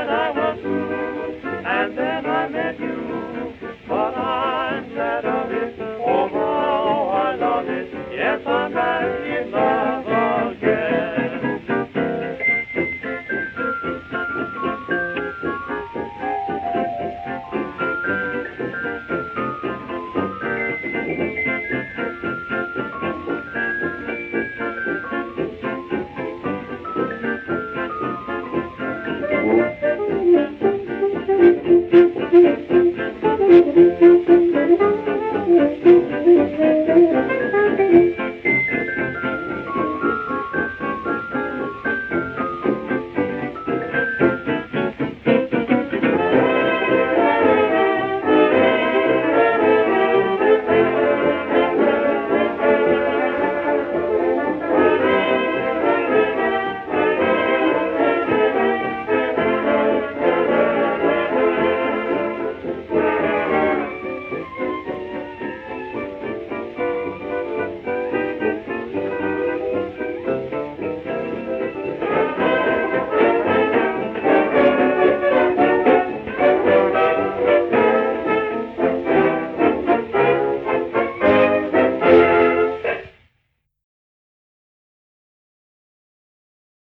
then I was through, and then I